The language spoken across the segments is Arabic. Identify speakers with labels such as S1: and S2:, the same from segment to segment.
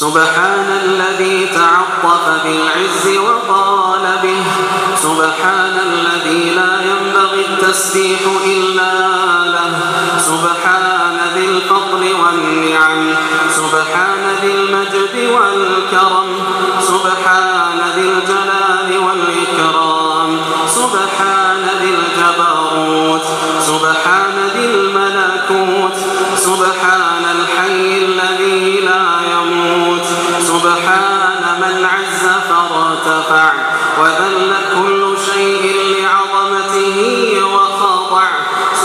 S1: سبحان الذي تعطف بالعز وقال به. سبحان الذي لا ينبغي التسبيح إلا له. سبحان ذي الفضل والنعم. سبحان ذي المجد والكرم. سبحان ذي الجلال والإكرام. سبحان ذي الجبروت. سبحان ذي الملكوت. سبحان وذل كل شيء لعظمته وخضع.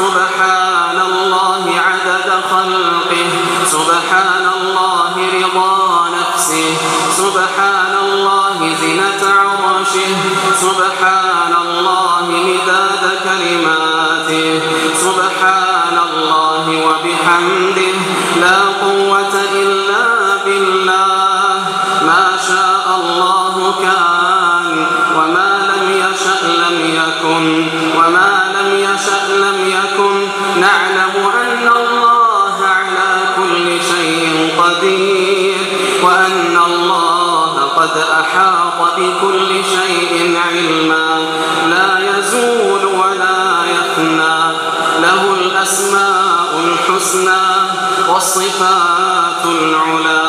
S1: سبحان الله عدد خلقه سبحان الله رضا نفسه سبحان الله زنة عرشه سبحان الله مداد كلماته سبحان الله وبحمده. لا يكن نعلم أن الله على كل شيء قدير وأن الله قد أحاط بكل شيء علما. لا يزول ولا يفنى له الأسماء الحسنى والصفات العلا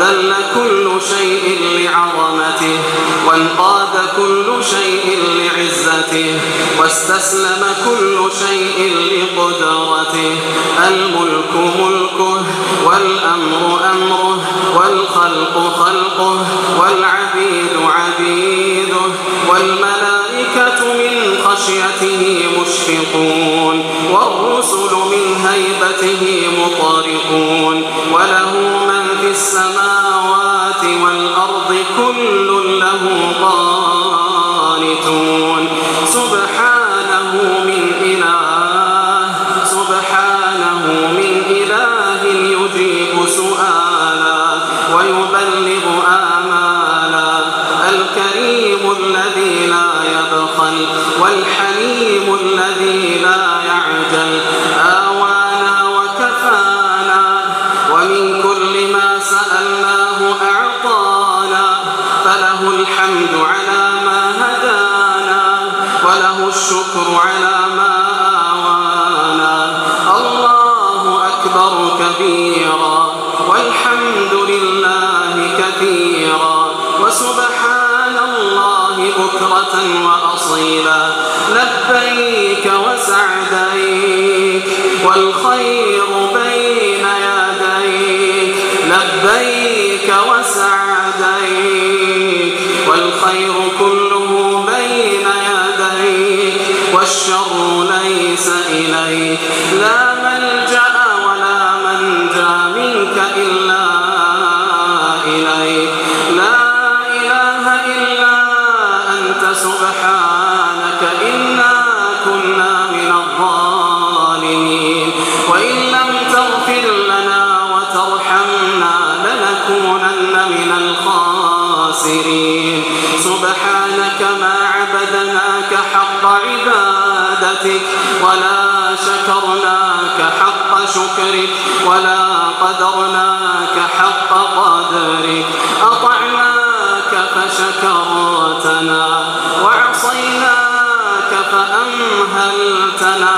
S1: ذل كل شيء لعظمته وانقاد كل شيء لعزته واستسلم كل شيء لقدرته. الملك ملكه والأمر أمره والخلق خلقه والعبيد عبيده والملائكة من خشيته مشفقون والرسل من هيبته مطارقون يبخل والحليم الذي لا يعجل. وسعديك لنكونن من الخاسرين. سبحانك ما عبدناك حق عبادتك ولا شكرناك حق شكرك ولا قدرناك حق قدرك. أطعناك فشكرتنا وعصيناك فأمهلتنا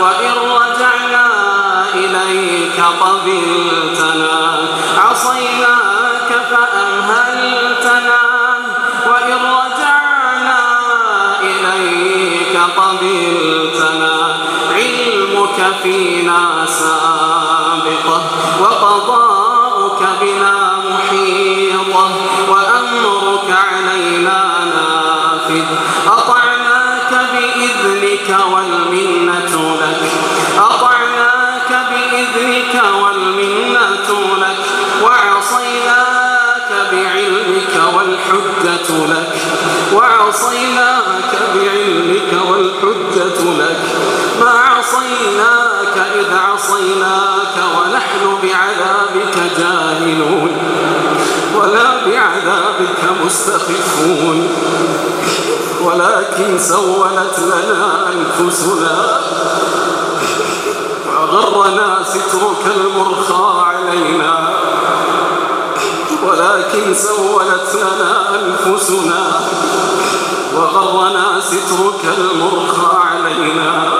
S1: وإن رجعنا إليك قبلتنا إليك لك والحجة لك ما عصيناك إذ عصيناك ونحن بعذابك جاهلون ولا بعذابك مستخفون. ولكن سولت لنا أنفسنا وغرنا سترك المرخى علينا. ولكن سولت لنا أنفسنا وغرنا سترك المرخى علينا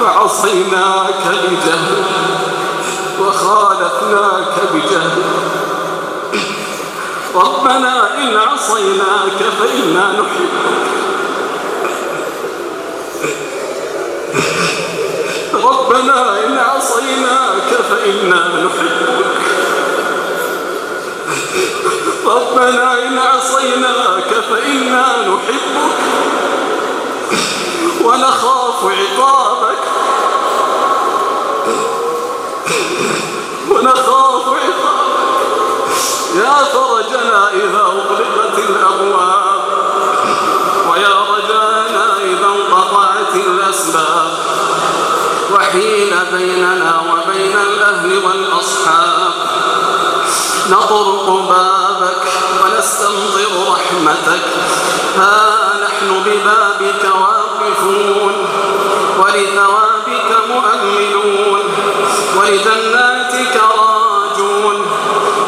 S1: فعصيناك بجهل وخالفناك بجهل ربنا إن عصيناك فإنا نحبك ربنا إن عصيناك فإنا نحبك ربنا إن عصيناك فإنا نحبك ونخاف عقابك. ونخاف عقابك. يا فرجنا إذا أغلقت الأبواب ويا رجانا إذا انقطعت الأسباب وحين بيننا وبين الأهل والأصحاب. نطرق باب نستمطر رحمتك. ها نحن ببابك واقفون. ولثوابك مؤمنون. ولجناتك راجون.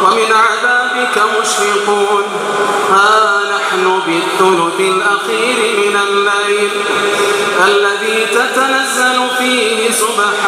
S1: ومن عذابك مشفقون. ها نحن بالثلث الأخير من الليل. الذي تتنزل فيه صبحا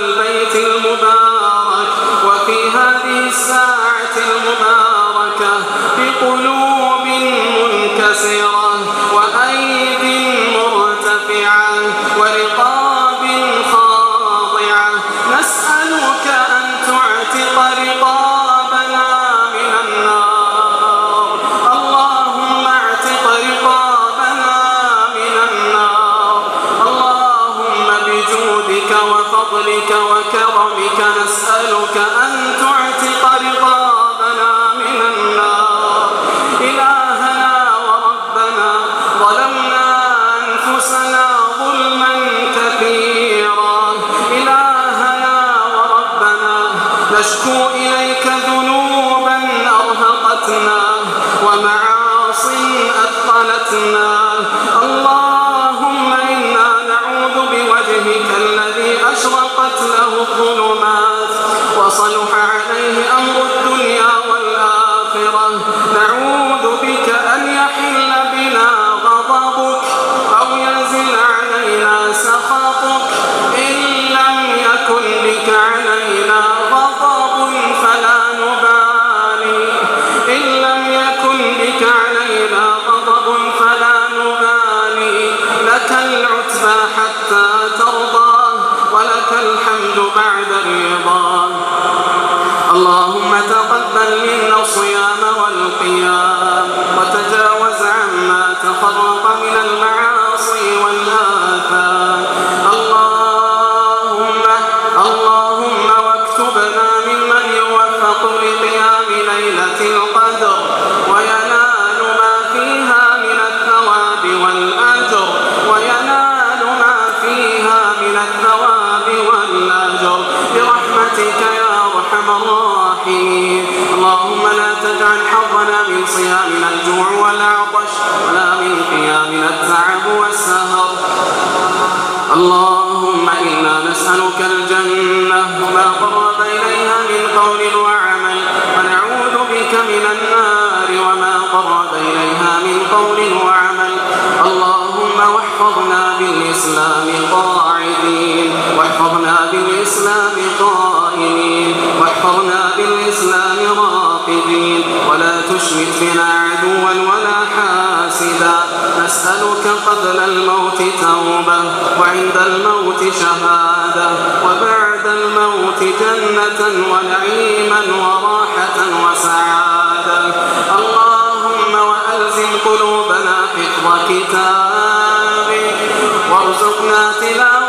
S1: البيت المبارك جنة بالإسلام قاعدين. واحفظنا بالإسلام قائمين. واحفظنا بالإسلام راقدين. ولا تشمت بنا عدوا ولا حاسدا. نسألك قبل الموت توبة وعند الموت شهادة وبعد الموت جنة ونعيما وراحة وسعادة. اللهم وألزم قلوبنا حفظ كتاب Nati la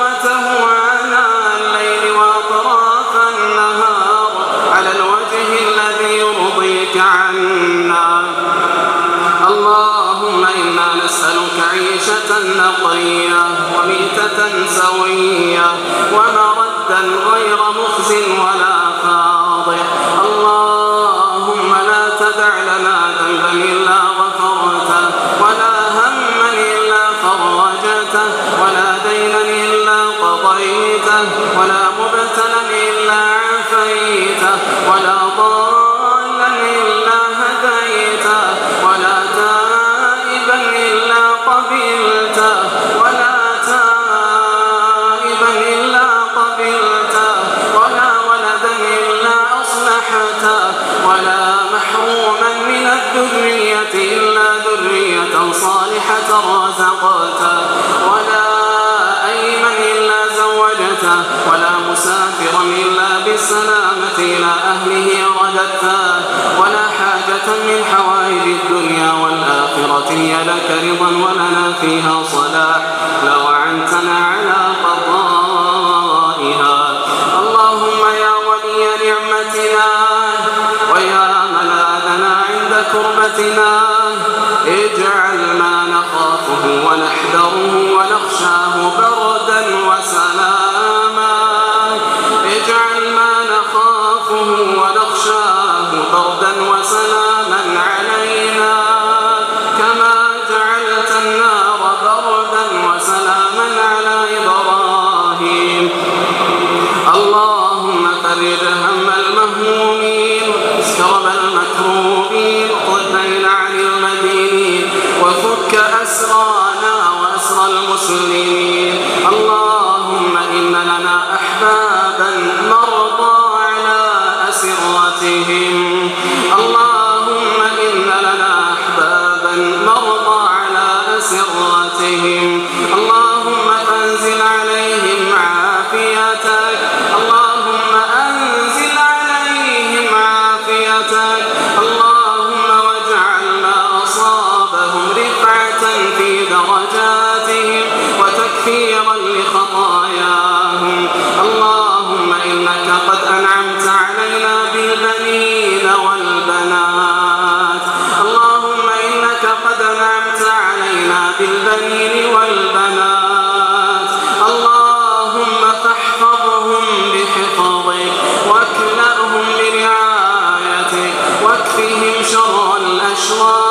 S1: ولا مبتلا بالسلامة إلى أهله رددتها ولا حاجة من حوائج الدنيا والآخرة. هي لك رضا ولنا فيها صلاح. لو عنتنا عن 是吗？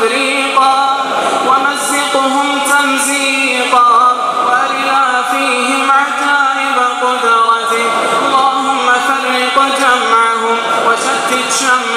S1: تفريقا ومزقهم تمزيقا. وأرنا فيهم عجائب قدرتك اللهم فرق جمعهم وشتت شملهم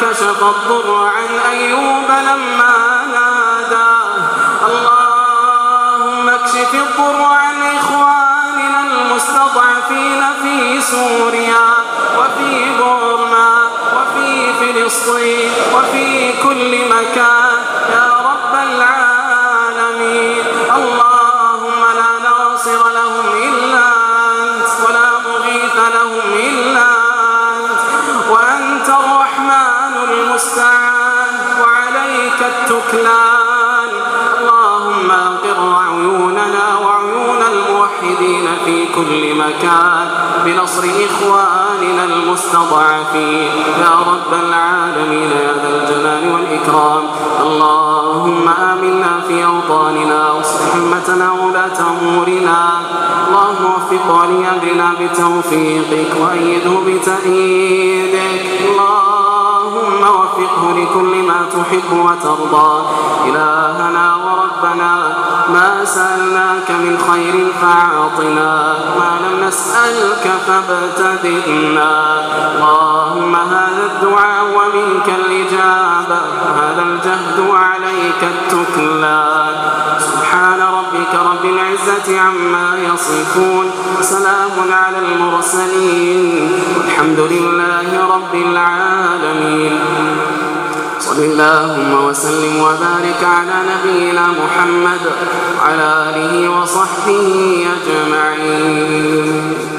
S1: كشف الضر عن أيوب لما ناداه اللهم اكشف الضر عن إخواننا المستضعفين في سوريا وفي بورما وفي فلسطين وفي كل مكان. يا رب العالمين. وعليك التكلان اللهم أقر عيوننا وعيون الموحدين في كل مكان. بنصر إخواننا المستضعفين. يا رب العالمين يا ذا الجلال والإكرام. اللهم آمنا في أوطاننا واصلح همتنا وولاة أمورنا. اللهم وفق ولي أمرنا بتوفيقك وأيده بتأييدك. اللهم وفقه لكل ما تحب وترضى. إلهنا وربنا ما سألناك من خير فأعطنا. ما لم نسألك فابتدئنا. اللهم هذا الدعاء ومنك الإجابة. هذا الجهد وعليك التكلان سبحان ربك رب العزة عما يصفون. سلام على المرسلين. والحمد لله رب العالمين. صل اللهم وسلم وبارك على نبينا محمد وعلى آله وصحبه أجمعين.